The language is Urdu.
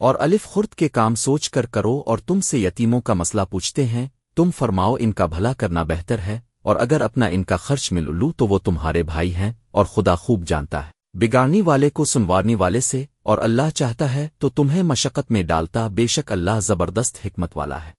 اور الف خرد کے کام سوچ کر کرو اور تم سے یتیموں کا مسئلہ پوچھتے ہیں، تم فرماؤ ان کا بھلا کرنا بہتر ہے، اور اگر اپنا ان کا خرچ مل لو تو وہ تمہارے بھائی ہیں، اور خدا خوب جانتا ہے۔ بگاڑنے والے کو سنوارنے والے سے، اور اللہ چاہتا ہے تو تمہیں مشقت میں ڈالتا، بے شک اللہ زبردست حکمت والا ہے۔